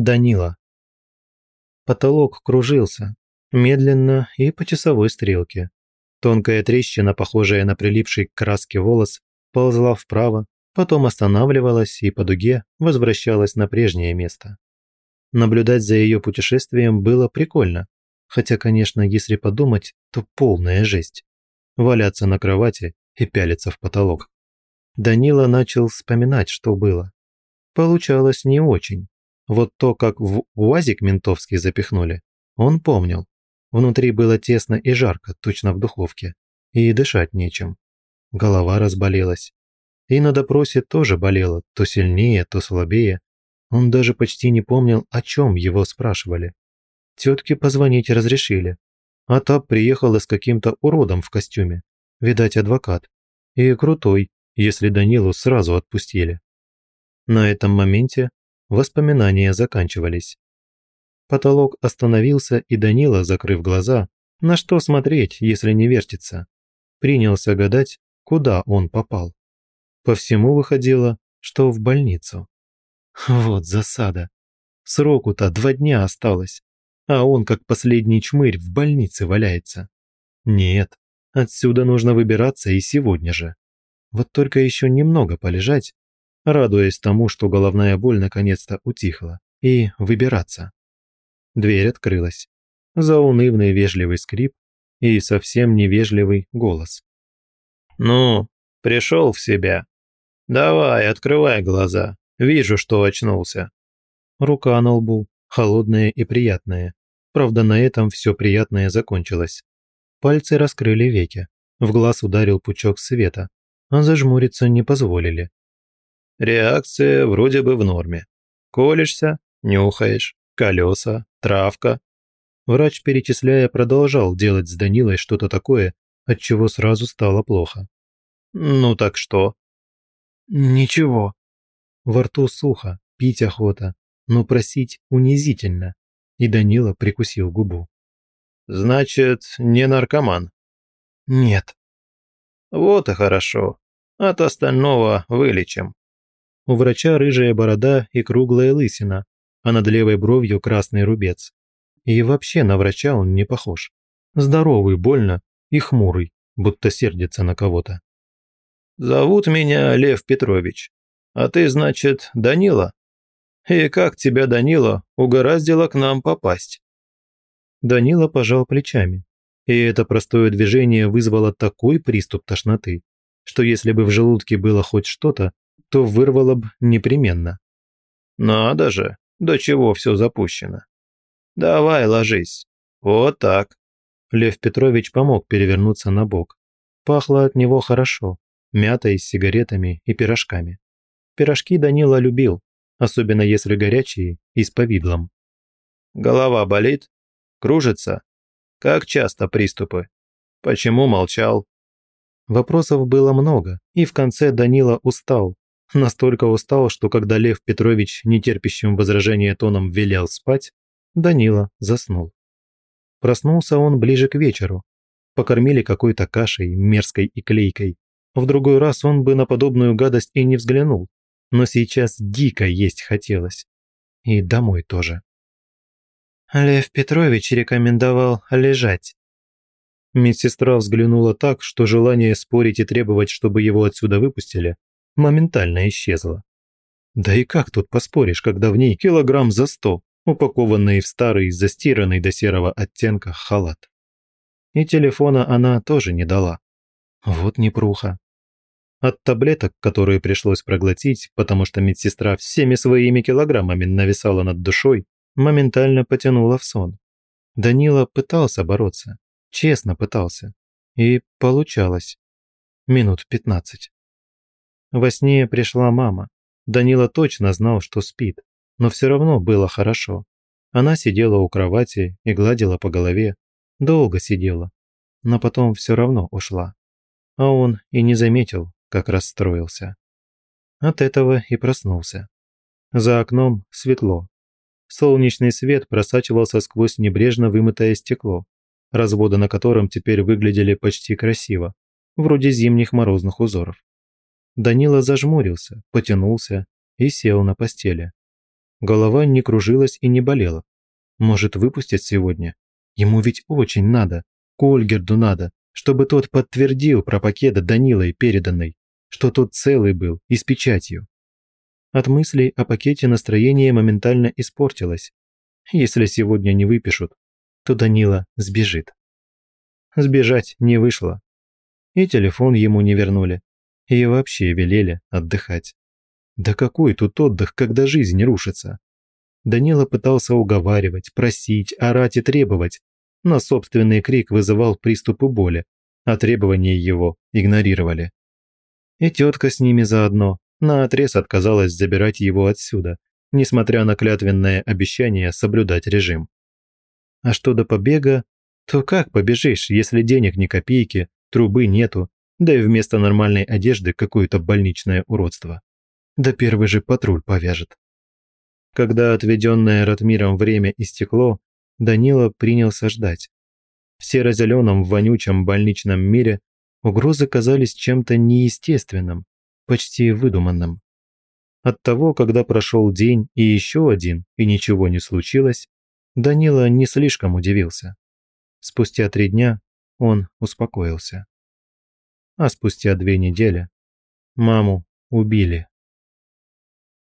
Данила. Потолок кружился, медленно и по часовой стрелке. Тонкая трещина, похожая на прилипший к краске волос, ползла вправо, потом останавливалась и по дуге возвращалась на прежнее место. Наблюдать за ее путешествием было прикольно, хотя, конечно, если подумать, то полная жесть. Валяться на кровати и пялиться в потолок. Данила начал вспоминать, что было. Получалось не очень. Вот то, как в УАЗик ментовский запихнули, он помнил. Внутри было тесно и жарко, точно в духовке. И дышать нечем. Голова разболелась. И на допросе тоже болела, то сильнее, то слабее. Он даже почти не помнил, о чем его спрашивали. Тетке позвонить разрешили. А та приехала с каким-то уродом в костюме. Видать, адвокат. И крутой, если Данилу сразу отпустили. На этом моменте Воспоминания заканчивались. Потолок остановился, и Данила, закрыв глаза, на что смотреть, если не вертится, принялся гадать, куда он попал. По всему выходило, что в больницу. Вот засада. Сроку-то два дня осталось, а он, как последний чмырь, в больнице валяется. Нет, отсюда нужно выбираться и сегодня же. Вот только еще немного полежать, радуясь тому, что головная боль наконец-то утихла, и выбираться. Дверь открылась. Заунывный вежливый скрип и совсем невежливый голос. «Ну, пришел в себя. Давай, открывай глаза. Вижу, что очнулся». Рука на лбу, холодная и приятная. Правда, на этом все приятное закончилось. Пальцы раскрыли веки. В глаз ударил пучок света, а зажмуриться не позволили. Реакция вроде бы в норме. Колешься, нюхаешь, колеса, травка. Врач, перечисляя, продолжал делать с Данилой что-то такое, от чего сразу стало плохо. «Ну так что?» «Ничего». Во рту сухо, пить охота, но просить унизительно. И Данила прикусил губу. «Значит, не наркоман?» «Нет». «Вот и хорошо. От остального вылечим. У врача рыжая борода и круглая лысина, а над левой бровью красный рубец. И вообще на врача он не похож. Здоровый, больно и хмурый, будто сердится на кого-то. «Зовут меня Лев Петрович. А ты, значит, Данила? И как тебя, Данила, угораздило к нам попасть?» Данила пожал плечами, и это простое движение вызвало такой приступ тошноты, что если бы в желудке было хоть что-то, то вырвало б непременно. Надо же, до чего все запущено. Давай ложись. Вот так. Лев Петрович помог перевернуться на бок. Пахло от него хорошо, мятой, с сигаретами и пирожками. Пирожки Данила любил, особенно если горячие и с повидлом. Голова болит? Кружится? Как часто приступы? Почему молчал? Вопросов было много, и в конце Данила устал, Настолько устал, что когда Лев Петрович, нетерпящим возражения тоном, велел спать, Данила заснул. Проснулся он ближе к вечеру. Покормили какой-то кашей, мерзкой и клейкой. В другой раз он бы на подобную гадость и не взглянул. Но сейчас дико есть хотелось. И домой тоже. Лев Петрович рекомендовал лежать. Медсестра взглянула так, что желание спорить и требовать, чтобы его отсюда выпустили, моментально исчезла. Да и как тут поспоришь, когда в ней килограмм за сто, упакованные в старый, застиранный до серого оттенка халат. И телефона она тоже не дала. Вот непруха. От таблеток, которые пришлось проглотить, потому что медсестра всеми своими килограммами нависала над душой, моментально потянула в сон. Данила пытался бороться, честно пытался. И получалось. Минут пятнадцать. Во сне пришла мама. Данила точно знал, что спит, но все равно было хорошо. Она сидела у кровати и гладила по голове. Долго сидела, но потом все равно ушла. А он и не заметил, как расстроился. От этого и проснулся. За окном светло. Солнечный свет просачивался сквозь небрежно вымытое стекло, разводы на котором теперь выглядели почти красиво, вроде зимних морозных узоров. Данила зажмурился, потянулся и сел на постели. Голова не кружилась и не болела. Может, выпустят сегодня? Ему ведь очень надо, Кольгерду надо, чтобы тот подтвердил про пакета Данилой переданной, что тот целый был и с печатью. От мыслей о пакете настроение моментально испортилось. Если сегодня не выпишут, то Данила сбежит. Сбежать не вышло. И телефон ему не вернули и вообще велели отдыхать. Да какой тут отдых, когда жизнь рушится? Данила пытался уговаривать, просить, орать и требовать, но собственный крик вызывал приступы боли, а требования его игнорировали. И тетка с ними заодно наотрез отказалась забирать его отсюда, несмотря на клятвенное обещание соблюдать режим. А что до побега, то как побежишь, если денег ни копейки, трубы нету, да и вместо нормальной одежды какое-то больничное уродство. Да первый же патруль повяжет. Когда отведенное Ратмиром время истекло, Данила принялся ждать. В серо-зеленом, вонючем больничном мире угрозы казались чем-то неестественным, почти выдуманным. От того, когда прошел день и еще один, и ничего не случилось, Данила не слишком удивился. Спустя три дня он успокоился а спустя две недели маму убили.